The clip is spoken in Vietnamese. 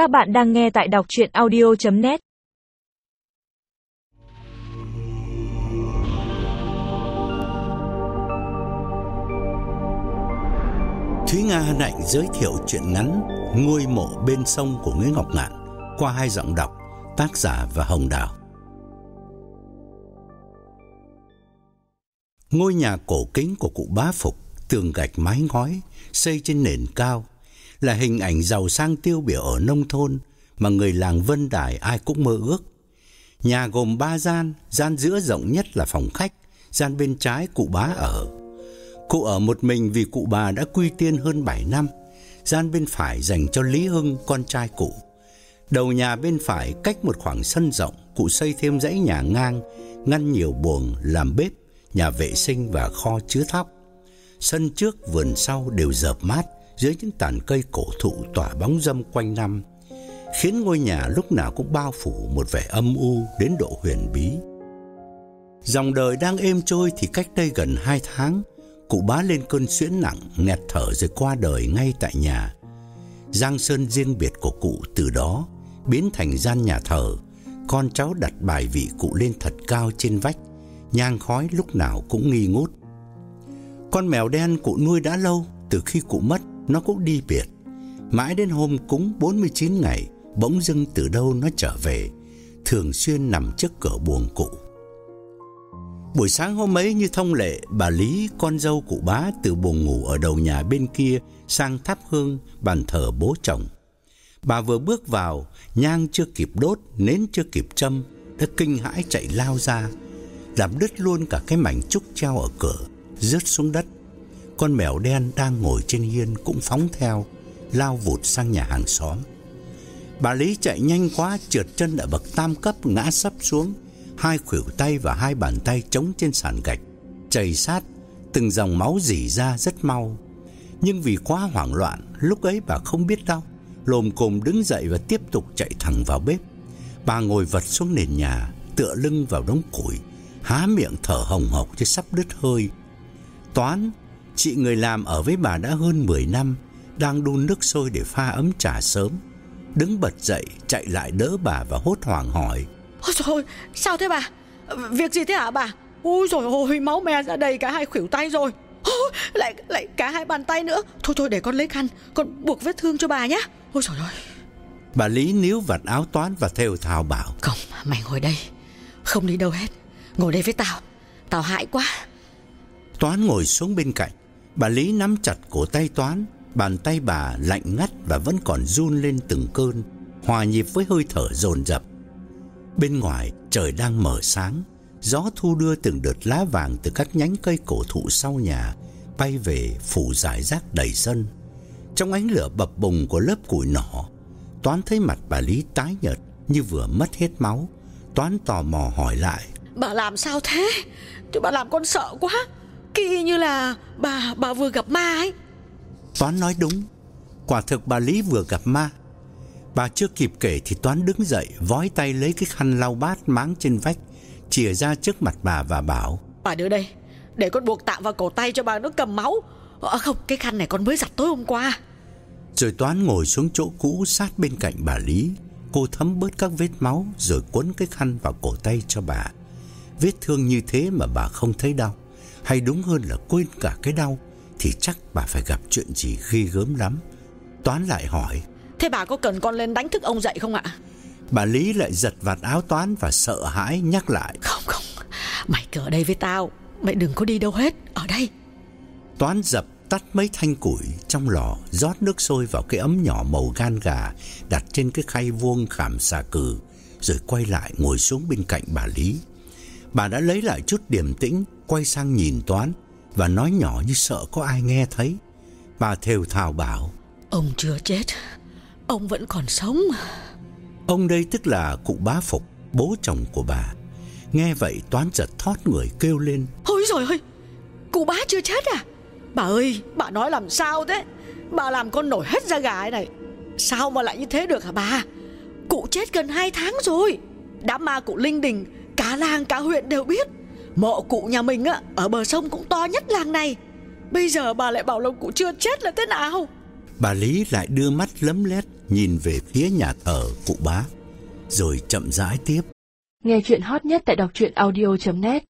Các bạn đang nghe tại đọc chuyện audio.net Thúy Nga hân hạnh giới thiệu truyện ngắn Ngôi mộ bên sông của Nguyễn Ngọc Ngạn qua hai giọng đọc tác giả và Hồng Đào. Ngôi nhà cổ kính của cụ bá Phục, tường gạch mái ngói, xây trên nền cao, là hình ảnh giàu sang tiêu biểu ở nông thôn mà người làng Vân Đài ai cũng mơ ước. Nhà gồm ba gian, gian giữa rộng nhất là phòng khách, gian bên trái cụ bá ở. Cụ ở một mình vì cụ bà đã quy tiên hơn 7 năm. Gian bên phải dành cho Lý Hưng, con trai cụ. Đầu nhà bên phải cách một khoảng sân rộng, cụ xây thêm dãy nhà ngang, ngăn nhiều buồng làm bếp, nhà vệ sinh và kho chứa thóc. Sân trước, vườn sau đều dợp mát dưới những tàn cây cổ thụ tỏa bóng râm quanh năm, khiến ngôi nhà lúc nào cũng bao phủ một vẻ âm u đến độ huyền bí. Dòng đời đang êm trôi thì cách đây gần 2 tháng, cụ bá lên cơn suyễn nặng, nghẹt thở rồi qua đời ngay tại nhà. Giang sơn riêng biệt của cụ từ đó biến thành gian nhà thờ, con cháu đặt bài vị cụ lên thật cao trên vách, nhang khói lúc nào cũng nghi ngút. Con mèo đen cụ nuôi đã lâu, từ khi cụ mất nó cũng đi biệt. Mãi đến hôm cúng 49 ngày, bỗng dưng từ đâu nó trở về, thường xuyên nằm trước cửa buồng cụ. Buổi sáng hôm ấy như thông lệ, bà Lý, con dâu cụ bá từ buồng ngủ ở đầu nhà bên kia sang thắp hương bàn thờ bố chồng. Bà vừa bước vào, nhang chưa kịp đốt, nến chưa kịp châm, đã kinh hãi chạy lao ra, làm đứt luôn cả cái mảnh trúc treo ở cửa, rớt xuống đất. Con mèo đen đang ngồi trên hiên cũng phóng theo, lao vụt sang nhà hàng xóm. Bà Lý chạy nhanh quá, trượt chân ở bậc tam cấp ngã sấp xuống, hai khuỷu tay và hai bàn tay chống trên sàn gạch, chảy sát, từng dòng máu rỉ ra rất mau. Nhưng vì quá hoảng loạn, lúc ấy bà không biết đau lồm cồm đứng dậy và tiếp tục chạy thẳng vào bếp. Bà ngồi vật xuống nền nhà, tựa lưng vào đống củi, há miệng thở hồng hộc như sắp đứt hơi. Toán, chị người làm ở với bà đã hơn 10 năm, đang đun nước sôi để pha ấm trà sớm. Đứng bật dậy, chạy lại đỡ bà và hốt hoảng hỏi: Ôi trời ơi, sao thế bà? Việc gì thế hả bà? Ôi trời ơi, máu me ra đầy cả hai khuỷu tay rồi. Ôi, lại lại cả hai bàn tay nữa. Thôi thôi để con lấy khăn, con buộc vết thương cho bà nhé. Ôi trời ơi. Bà Lý níu vặt áo toán và theo thào bảo: "Không, mày ngồi đây, không đi đâu hết. Ngồi đây với tao. Tao hại quá." Toán ngồi xuống bên cạnh. Bà Lý nắm chặt cổ tay Toán, bàn tay bà lạnh ngắt và vẫn còn run lên từng cơn, hòa nhịp với hơi thở dồn dập. Bên ngoài trời đang mở sáng, gió thu đưa từng đợt lá vàng từ các nhánh cây cổ thụ sau nhà bay về phủ rải rác đầy sân. Trong ánh lửa bập bùng của lớp củi nỏ, Toán thấy mặt bà Lý tái nhợt như vừa mất hết máu. Toán tò mò hỏi lại: "Bà làm sao thế? Chứ bà làm con sợ quá. Kỳ như là bà bà vừa gặp ma ấy." Toán nói đúng, quả thực bà Lý vừa gặp ma. Bà chưa kịp kể thì Toán đứng dậy, vói tay lấy cái khăn lau bát máng trên vách, chìa ra trước mặt bà và bảo: "Bà đưa đây, để con buộc tạm vào cổ tay cho bà nó cầm máu. À không, cái khăn này con mới giặt tối hôm qua." Rồi Toán ngồi xuống chỗ cũ sát bên cạnh bà Lý, cô thấm bớt các vết máu rồi quấn cái khăn vào cổ tay cho bà. Vết thương như thế mà bà không thấy đau, hay đúng hơn là quên cả cái đau thì chắc bà phải gặp chuyện gì ghê gớm lắm. Toán lại hỏi: "Thế bà có cần con lên đánh thức ông dậy không ạ?" Bà Lý lại giật vạt áo Toán và sợ hãi nhắc lại: "Không không, mày cứ ở đây với tao, mày đừng có đi đâu hết, ở đây." Toán dập tắt mấy thanh củi trong lò, rót nước sôi vào cái ấm nhỏ màu gan gà đặt trên cái khay vuông khảm xà cừ, rồi quay lại ngồi xuống bên cạnh bà Lý. Bà đã lấy lại chút điềm tĩnh, quay sang nhìn Toán và nói nhỏ như sợ có ai nghe thấy. Bà thều thào bảo: "Ông chưa chết, ông vẫn còn sống." Ông đây tức là cụ bá Phục, bố chồng của bà. Nghe vậy Toán giật thoát người kêu lên: "Ôi trời ơi, cụ bá chưa chết à? Bà ơi, bà nói làm sao thế? Bà làm con nổi hết da gà này. Sao mà lại như thế được hả bà? Cụ chết gần 2 tháng rồi. Đám ma cụ linh đình, cả làng cả huyện đều biết. Mộ cụ nhà mình á ở bờ sông cũng to nhất làng này. Bây giờ bà lại bảo là cụ chưa chết là thế nào? Bà Lý lại đưa mắt lấm lét nhìn về phía nhà thờ cụ bá, rồi chậm rãi tiếp. Nghe chuyện hot nhất tại đọc truyện audio.net